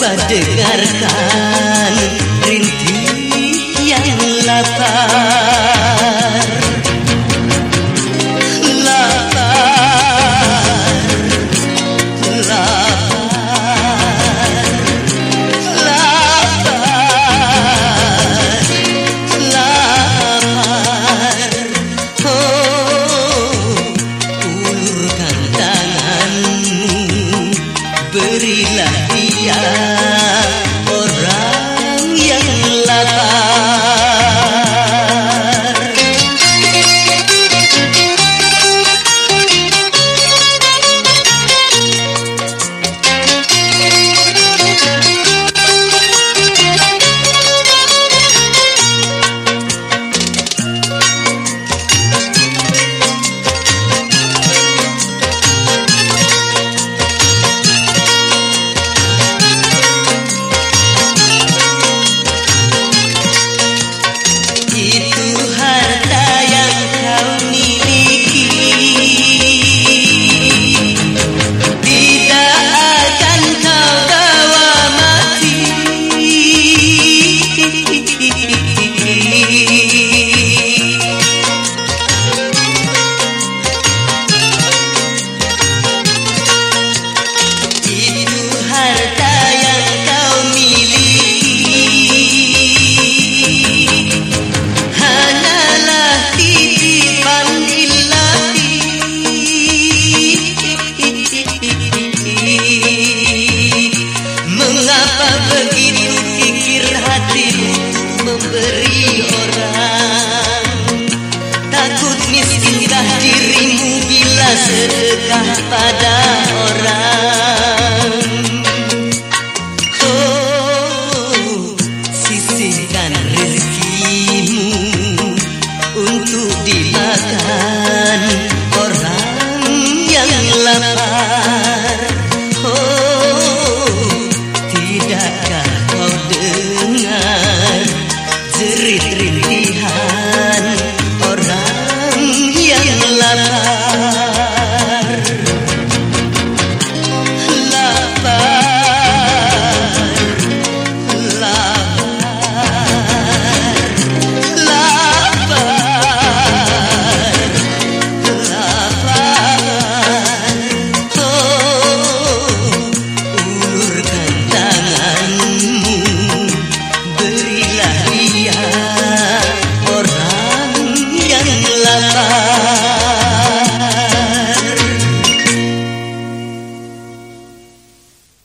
coba dengarkan rintih yang latar begitu kikir hatimu memberi orang. Takut miskinkah dirimu bila sedekah pada Rit.